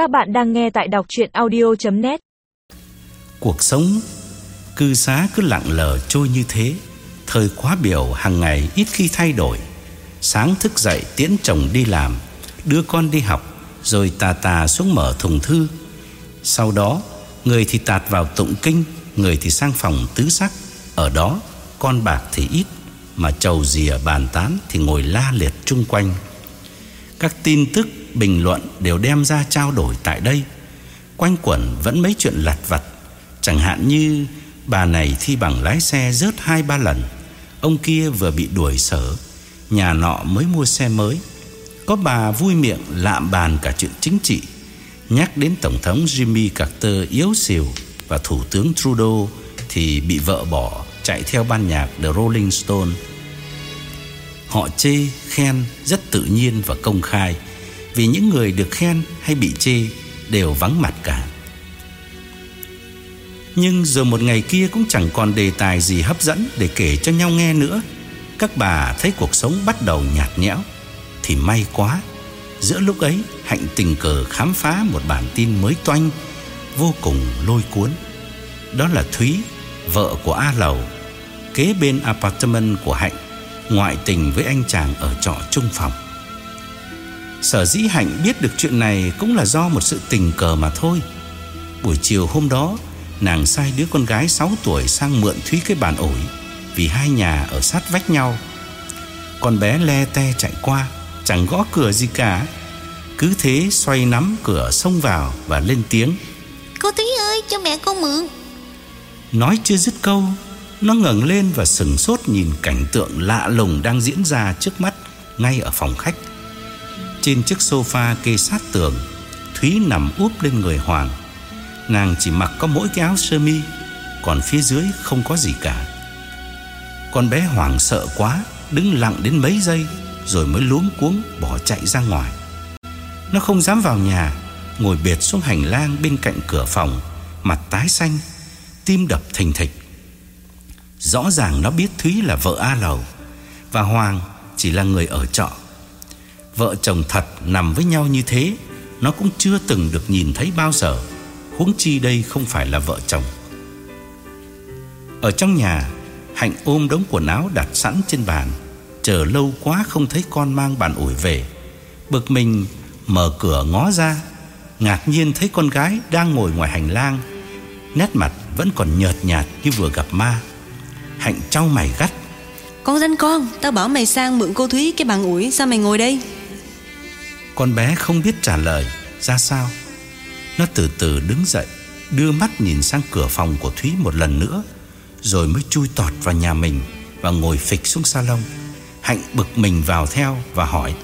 Các bạn đang nghe tại đọc chuyện audio.net Cuộc sống cư xá cứ lặng lờ trôi như thế. Thời khóa biểu hàng ngày ít khi thay đổi. Sáng thức dậy tiễn chồng đi làm, Đưa con đi học, Rồi tà tà xuống mở thùng thư. Sau đó, Người thì tạt vào tụng kinh, Người thì sang phòng tứ sắc. Ở đó, con bạc thì ít, Mà trầu dìa bàn tán Thì ngồi la liệt chung quanh. Các tin tức bình luận đều đem ra trao đổi tại đây. Quanh quẩn vẫn mấy chuyện lặt vặt. Chẳng hạn như Bà này thi bằng lái xe rớt hai ba lần. Ông kia vừa bị đuổi sở. Nhà nọ mới mua xe mới. Có bà vui miệng lạm bàn cả chuyện chính trị. Nhắc đến Tổng thống Jimmy Carter yếu xìu Và Thủ tướng Trudeau Thì bị vợ bỏ Chạy theo ban nhạc The Rolling Stone. Họ chê, khen rất tự nhiên và công khai. Vì những người được khen hay bị chê Đều vắng mặt cả. Nhưng rồi một ngày kia cũng chẳng còn đề tài gì hấp dẫn Để kể cho nhau nghe nữa. Các bà thấy cuộc sống bắt đầu nhạt nhẽo, Thì may quá. Giữa lúc ấy, Hạnh tình cờ khám phá một bản tin mới toanh, Vô cùng lôi cuốn. Đó là Thúy, Vợ của A Lầu, Kế bên apartment của Hạnh, Ngoại tình với anh chàng ở trọ chung phòng. Sở dĩ Hạnh biết được chuyện này Cũng là do một sự tình cờ mà thôi. Buổi chiều hôm đó Nàng sai đứa con gái 6 tuổi sang mượn Thúy cái bàn ổi Vì hai nhà ở sát vách nhau. Con bé le te chạy qua Chẳng gõ cửa gì cả. Cứ thế xoay nắm cửa xông vào Và lên tiếng. Cô Thúy ơi cho mẹ con mượn. Nói chưa dứt câu Nó ngẩng lên và sừng sốt nhìn cảnh tượng lạ lùng đang diễn ra trước mắt Ngay ở phòng khách trên chiếc sofa kê sát tường, Thúy nằm úp lên người Hoàng. Nàng chỉ mặc có mỗi cái áo sơ mi, Còn phía dưới không có gì cả. Con bé Hoàng sợ quá, Đứng lặng đến mấy giây, Rồi mới luống cuống bỏ chạy ra ngoài. Nó không dám vào nhà, Ngồi bệt xuống hành lang bên cạnh cửa phòng, Mặt tái xanh, Tim đập thình thịch. Rõ ràng nó biết Thúy là vợ A Lầu, Và Hoàng chỉ là người ở trọ. Vợ chồng thật nằm với nhau như thế, Nó cũng chưa từng được nhìn thấy bao giờ. Huống chi đây không phải là vợ chồng. Ở trong nhà, Hạnh ôm đống quần áo đặt sẵn trên bàn, Chờ lâu quá không thấy con mang bàn ủi về. Bực mình, mở cửa ngó ra, Ngạc nhiên thấy con gái đang ngồi ngoài hành lang, Nét mặt vẫn còn nhợt nhạt như vừa gặp ma. Hạnh trao mày gắt. Con danh con, Tao bảo mày sang mượn cô Thúy cái bàn ủi, Sao mày ngồi đây? Con bé không biết trả lời ra sao? Nó từ từ đứng dậy Đưa mắt nhìn sang cửa phòng của Thúy một lần nữa Rồi mới chui tọt vào nhà mình Và ngồi phịch xuống salon Hạnh bực mình vào theo và hỏi.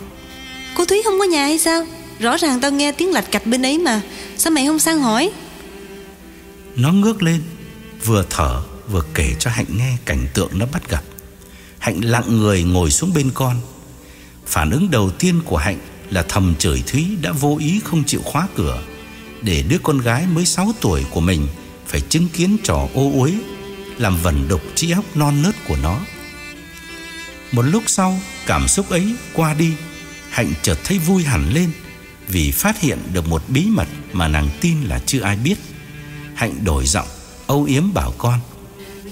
Cô Thúy không có nhà hay sao? Rõ ràng tao nghe tiếng lạch cạch bên ấy mà. Sao mày không sang hỏi? Nó ngước lên Vừa thở vừa kể cho Hạnh nghe cảnh tượng nó bắt gặp. Hạnh lặng người ngồi xuống bên con. Phản ứng đầu tiên của Hạnh là thầm chửi Thúy đã vô ý không chịu khóa cửa, Để đứa con gái mới 6 tuổi của mình Phải chứng kiến trò ô uế, Làm vẩn đục trí óc non nớt của nó. Một lúc sau, cảm xúc ấy qua đi, Hạnh chợt thấy vui hẳn lên, Vì phát hiện được một bí mật mà nàng tin là chưa ai biết. Hạnh đổi giọng, âu yếm bảo con,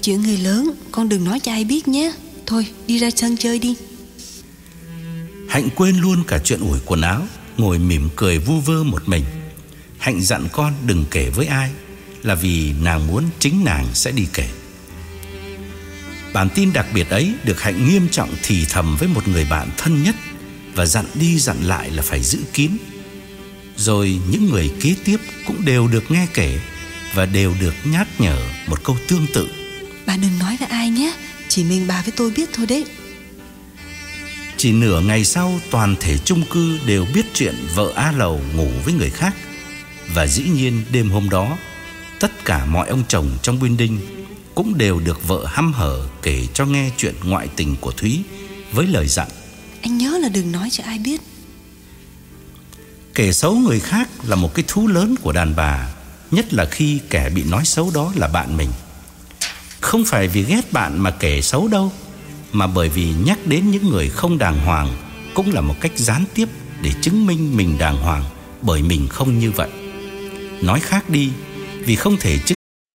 Chuyện người lớn, con đừng nói cho ai biết nhé. Thôi, đi ra sân chơi đi. Hạnh quên luôn cả chuyện ủi quần áo, Ngồi mỉm cười vu vơ một mình. Hạnh dặn con đừng kể với ai, Là vì nàng muốn chính nàng sẽ đi kể. Bản tin đặc biệt ấy được Hạnh nghiêm trọng thì thầm với một người bạn thân nhất Và dặn đi dặn lại là phải giữ kín. Rồi những người kế tiếp cũng đều được nghe kể Và đều được nhắc nhở một câu tương tự. Bà đừng nói là ai nhé, Chỉ mình bà với tôi biết thôi đấy. Chỉ nửa ngày sau toàn thể chung cư đều biết chuyện vợ A Lầu ngủ với người khác. Và dĩ nhiên đêm hôm đó Tất cả mọi ông chồng trong building Cũng đều được vợ hăm hở kể cho nghe chuyện ngoại tình của Thúy Với lời dặn. Anh nhớ là đừng nói cho ai biết. Kể xấu người khác là một cái thú lớn của đàn bà Nhất là khi kẻ bị nói xấu đó là bạn mình. Không phải vì ghét bạn mà kể xấu đâu mà bởi vì nhắc đến những người không đàng hoàng cũng là một cách gián tiếp để chứng minh mình đàng hoàng bởi mình không như vậy. Nói khác đi, vì không thể chứng.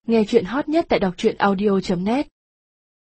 Nghe chuyện hot nhất tại đọc truyện audio net